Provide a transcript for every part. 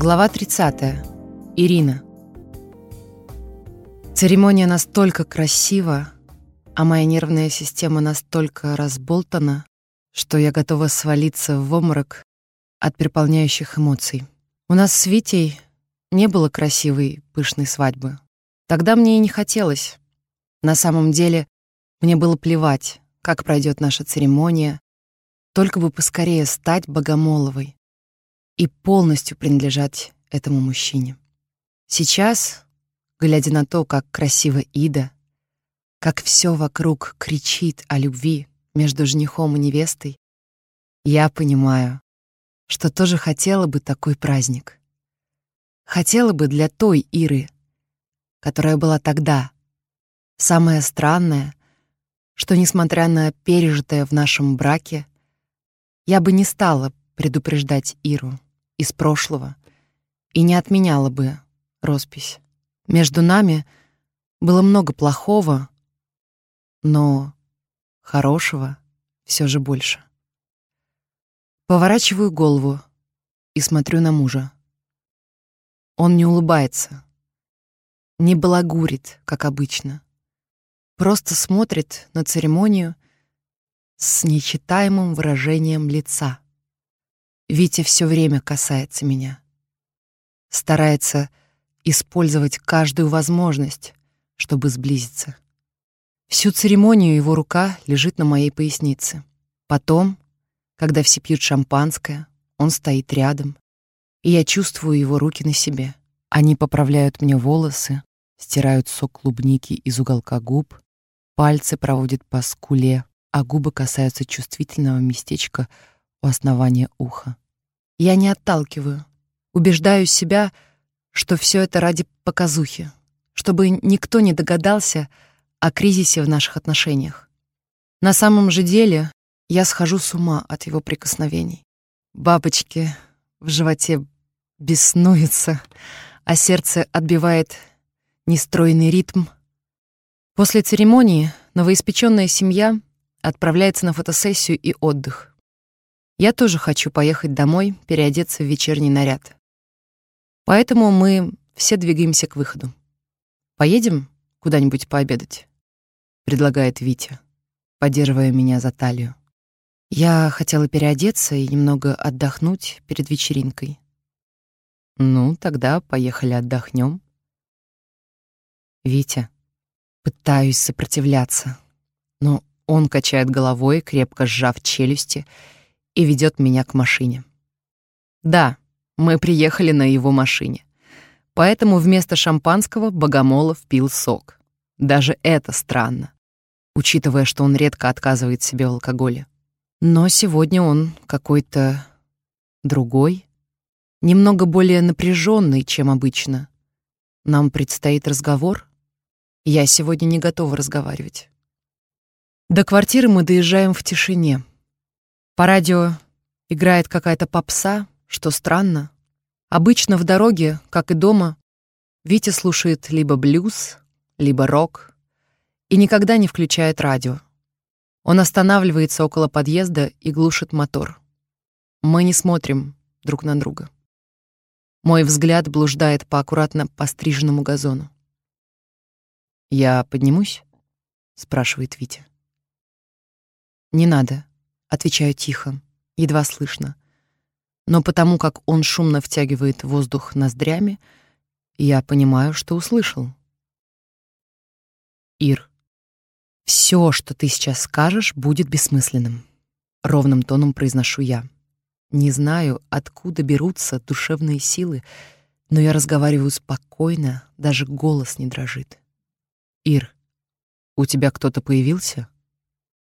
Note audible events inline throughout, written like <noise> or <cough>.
Глава 30. Ирина. Церемония настолько красива, а моя нервная система настолько разболтана, что я готова свалиться в обморок от переполняющих эмоций. У нас с Витей не было красивой, пышной свадьбы. Тогда мне и не хотелось. На самом деле, мне было плевать, как пройдет наша церемония, только бы поскорее стать Богомоловой и полностью принадлежать этому мужчине. Сейчас, глядя на то, как красиво Ида, как все вокруг кричит о любви между женихом и невестой, я понимаю, что тоже хотела бы такой праздник. Хотела бы для той Иры, которая была тогда. Самое странное, что, несмотря на пережитое в нашем браке, я бы не стала предупреждать Иру из прошлого и не отменяла бы роспись. Между нами было много плохого, но хорошего все же больше. Поворачиваю голову и смотрю на мужа. Он не улыбается, не балагурит, как обычно. Просто смотрит на церемонию с нечитаемым выражением лица. Витя все время касается меня. Старается использовать каждую возможность, чтобы сблизиться. Всю церемонию его рука лежит на моей пояснице. Потом, когда все пьют шампанское, он стоит рядом, и я чувствую его руки на себе. Они поправляют мне волосы, стирают сок клубники из уголка губ, пальцы проводят по скуле, а губы касаются чувствительного местечка у основания уха. Я не отталкиваю, убеждаю себя, что все это ради показухи, чтобы никто не догадался о кризисе в наших отношениях. На самом же деле я схожу с ума от его прикосновений. Бабочки в животе беснуются, а сердце отбивает нестройный ритм. После церемонии новоиспеченная семья отправляется на фотосессию и отдых. Я тоже хочу поехать домой, переодеться в вечерний наряд. Поэтому мы все двигаемся к выходу. Поедем куда-нибудь пообедать, предлагает Витя, поддерживая меня за талию. Я хотела переодеться и немного отдохнуть перед вечеринкой. Ну, тогда поехали отдохнем. Витя, пытаюсь сопротивляться, но он качает головой, крепко сжав челюсти, и ведет меня к машине. Да, мы приехали на его машине. Поэтому вместо шампанского Богомолов пил сок. Даже это странно, учитывая, что он редко отказывает себе в алкоголе. Но сегодня он какой-то другой, немного более напряженный, чем обычно. Нам предстоит разговор. Я сегодня не готова разговаривать. До квартиры мы доезжаем в тишине. По радио играет какая-то попса, что странно. Обычно в дороге, как и дома, Витя слушает либо блюз, либо рок и никогда не включает радио. Он останавливается около подъезда и глушит мотор. Мы не смотрим друг на друга. Мой взгляд блуждает по аккуратно постриженному газону. «Я поднимусь?» — спрашивает Витя. «Не надо», Отвечаю тихо, едва слышно. Но потому как он шумно втягивает воздух ноздрями, я понимаю, что услышал. Ир, все, что ты сейчас скажешь, будет бессмысленным. Ровным тоном произношу я. Не знаю, откуда берутся душевные силы, но я разговариваю спокойно, даже голос не дрожит. Ир, у тебя кто-то появился?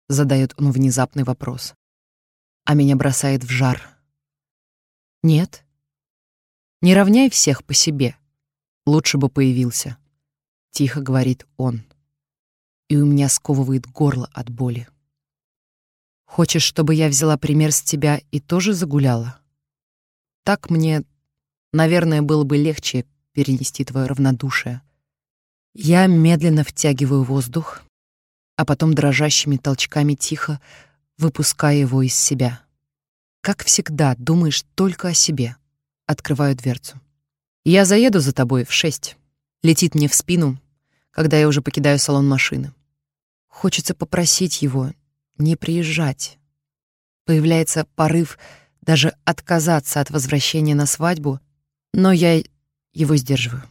Задает он внезапный вопрос. А меня бросает в жар. Нет. Не равняй всех по себе. Лучше бы появился. Тихо говорит он. И у меня сковывает горло от боли. Хочешь, чтобы я взяла пример с тебя и тоже загуляла? Так мне, наверное, было бы легче перенести твое равнодушие. Я медленно втягиваю воздух, а потом дрожащими толчками тихо выпуская его из себя. Как всегда, думаешь только о себе. Открываю дверцу. Я заеду за тобой в шесть. Летит мне в спину, когда я уже покидаю салон машины. Хочется попросить его не приезжать. Появляется порыв даже отказаться от возвращения на свадьбу, но я его сдерживаю.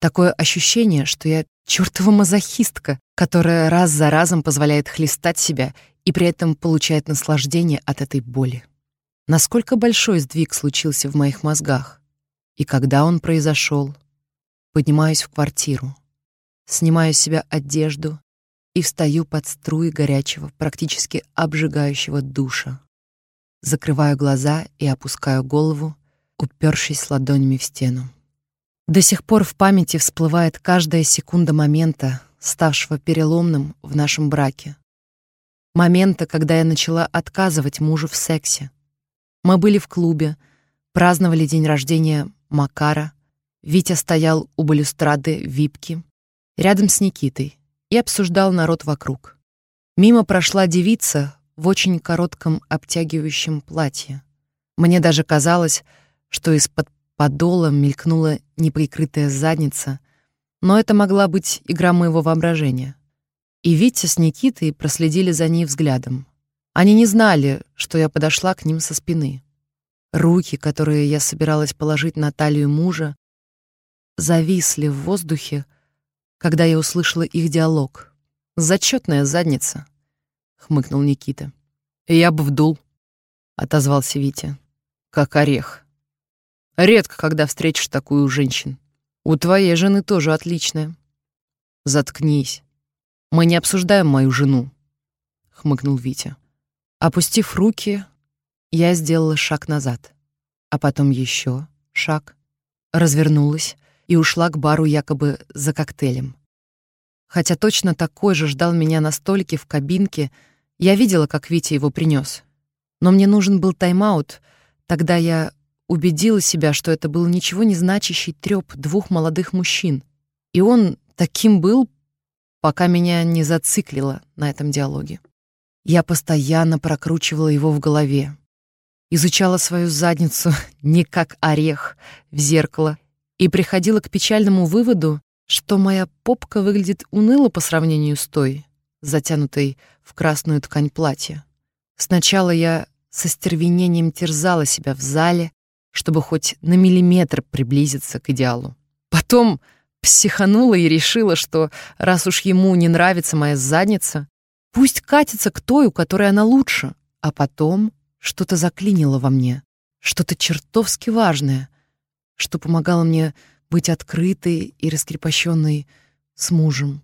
Такое ощущение, что я чёртова мазохистка, которая раз за разом позволяет хлестать себя и при этом получает наслаждение от этой боли. Насколько большой сдвиг случился в моих мозгах и когда он произошел. Поднимаюсь в квартиру, снимаю с себя одежду и встаю под струи горячего, практически обжигающего душа. Закрываю глаза и опускаю голову, упершись ладонями в стену. До сих пор в памяти всплывает каждая секунда момента, ставшего переломным в нашем браке. Момента, когда я начала отказывать мужу в сексе. Мы были в клубе, праздновали день рождения Макара. Витя стоял у балюстрады випки, рядом с Никитой, и обсуждал народ вокруг. Мимо прошла девица в очень коротком обтягивающем платье. Мне даже казалось, что из-под подолом мелькнула неприкрытая задница, но это могла быть игра моего воображения. И Витя с Никитой проследили за ней взглядом. Они не знали, что я подошла к ним со спины. Руки, которые я собиралась положить на талию мужа, зависли в воздухе, когда я услышала их диалог. «Зачетная задница», — хмыкнул Никита. «Я бы вдул», — отозвался Витя. «Как орех». Редко, когда встретишь такую женщину. У твоей жены тоже отличная. Заткнись. Мы не обсуждаем мою жену, хмыкнул Витя. Опустив руки, я сделала шаг назад, а потом еще шаг, развернулась и ушла к бару якобы за коктейлем. Хотя точно такой же ждал меня на столике в кабинке, я видела, как Витя его принес. Но мне нужен был тайм-аут, тогда я убедила себя, что это был ничего не значащий трёп двух молодых мужчин. И он таким был, пока меня не зациклило на этом диалоге. Я постоянно прокручивала его в голове. Изучала свою задницу <laughs> не как орех в зеркало и приходила к печальному выводу, что моя попка выглядит уныло по сравнению с той, затянутой в красную ткань платья. Сначала я со стервенением терзала себя в зале, чтобы хоть на миллиметр приблизиться к идеалу. Потом психанула и решила, что раз уж ему не нравится моя задница, пусть катится к той, у которой она лучше. А потом что-то заклинило во мне, что-то чертовски важное, что помогало мне быть открытой и раскрепощенной с мужем.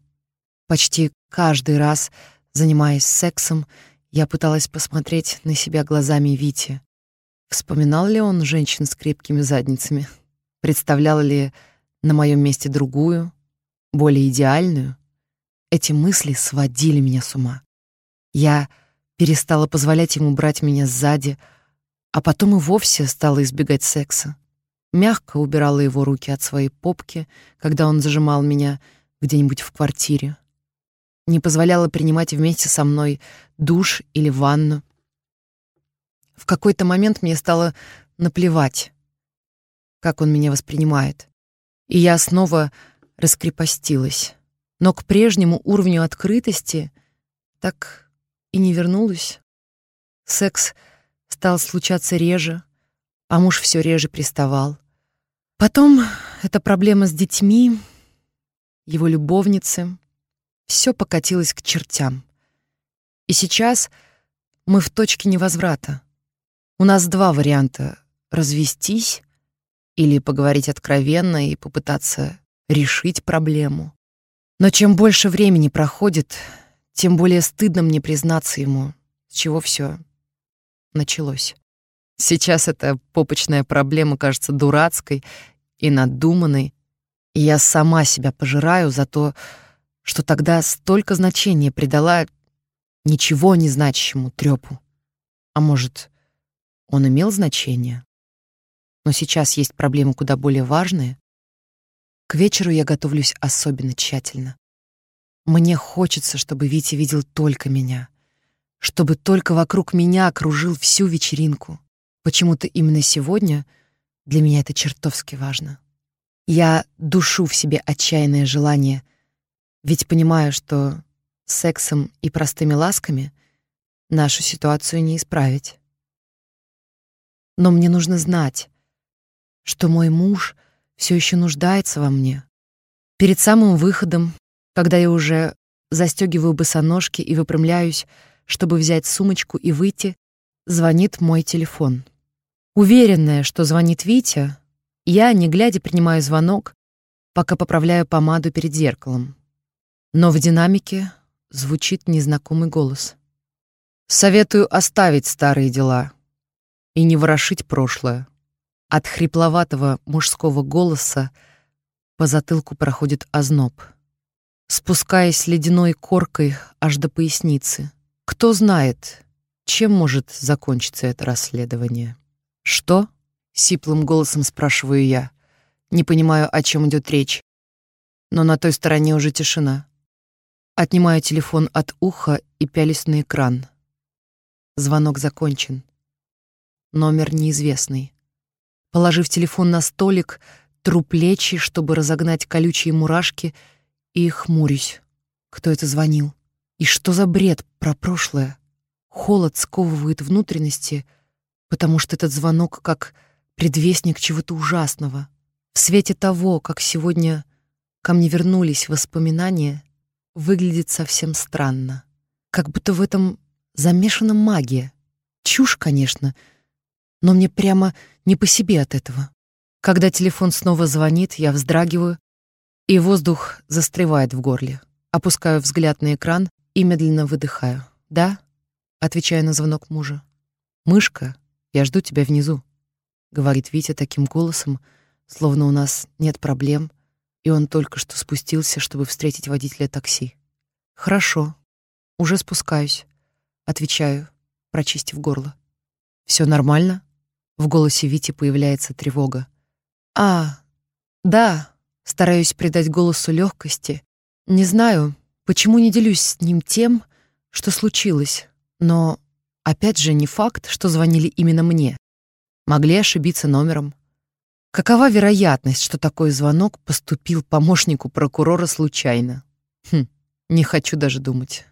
Почти каждый раз, занимаясь сексом, я пыталась посмотреть на себя глазами Вити, Вспоминал ли он женщин с крепкими задницами? Представлял ли на моем месте другую, более идеальную? Эти мысли сводили меня с ума. Я перестала позволять ему брать меня сзади, а потом и вовсе стала избегать секса. Мягко убирала его руки от своей попки, когда он зажимал меня где-нибудь в квартире. Не позволяла принимать вместе со мной душ или ванну. В какой-то момент мне стало наплевать, как он меня воспринимает. И я снова раскрепостилась. Но к прежнему уровню открытости так и не вернулась. Секс стал случаться реже, а муж все реже приставал. Потом эта проблема с детьми, его любовницы, все покатилось к чертям. И сейчас мы в точке невозврата. У нас два варианта — развестись или поговорить откровенно и попытаться решить проблему. Но чем больше времени проходит, тем более стыдно мне признаться ему, с чего все началось. Сейчас эта попочная проблема кажется дурацкой и надуманной, и я сама себя пожираю за то, что тогда столько значения придала ничего не значащему трёпу. А может, он имел значение. Но сейчас есть проблемы куда более важные. К вечеру я готовлюсь особенно тщательно. Мне хочется, чтобы Витя видел только меня, чтобы только вокруг меня окружил всю вечеринку. Почему-то именно сегодня для меня это чертовски важно. Я душу в себе отчаянное желание, ведь понимаю, что сексом и простыми ласками нашу ситуацию не исправить. Но мне нужно знать, что мой муж все еще нуждается во мне. Перед самым выходом, когда я уже застегиваю босоножки и выпрямляюсь, чтобы взять сумочку и выйти, звонит мой телефон. Уверенная, что звонит Витя, я, не глядя, принимаю звонок, пока поправляю помаду перед зеркалом. Но в динамике звучит незнакомый голос. Советую оставить старые дела и не ворошить прошлое. От хрипловатого мужского голоса по затылку проходит озноб, спускаясь ледяной коркой аж до поясницы. Кто знает, чем может закончиться это расследование? Что? Сиплым голосом спрашиваю я. Не понимаю, о чем идет речь. Но на той стороне уже тишина. Отнимаю телефон от уха и пялюсь на экран. Звонок закончен. Номер неизвестный. Положив телефон на столик, тру плечи, чтобы разогнать колючие мурашки, и хмурюсь. Кто это звонил? И что за бред про прошлое? Холод сковывает внутренности, потому что этот звонок как предвестник чего-то ужасного. В свете того, как сегодня ко мне вернулись воспоминания, выглядит совсем странно. Как будто в этом замешана магия. Чушь, конечно, но мне прямо не по себе от этого. Когда телефон снова звонит, я вздрагиваю, и воздух застревает в горле. Опускаю взгляд на экран и медленно выдыхаю. «Да?» — отвечаю на звонок мужа. «Мышка, я жду тебя внизу» говорит Витя таким голосом, словно у нас нет проблем, и он только что спустился, чтобы встретить водителя такси. Хорошо. Уже спускаюсь, отвечаю, прочистив горло. Все нормально? В голосе Вити появляется тревога. А, да, стараюсь придать голосу легкости. Не знаю, почему не делюсь с ним тем, что случилось, но опять же не факт, что звонили именно мне. Могли ошибиться номером. Какова вероятность, что такой звонок поступил помощнику прокурора случайно? Хм, не хочу даже думать.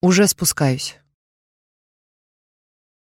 Уже спускаюсь.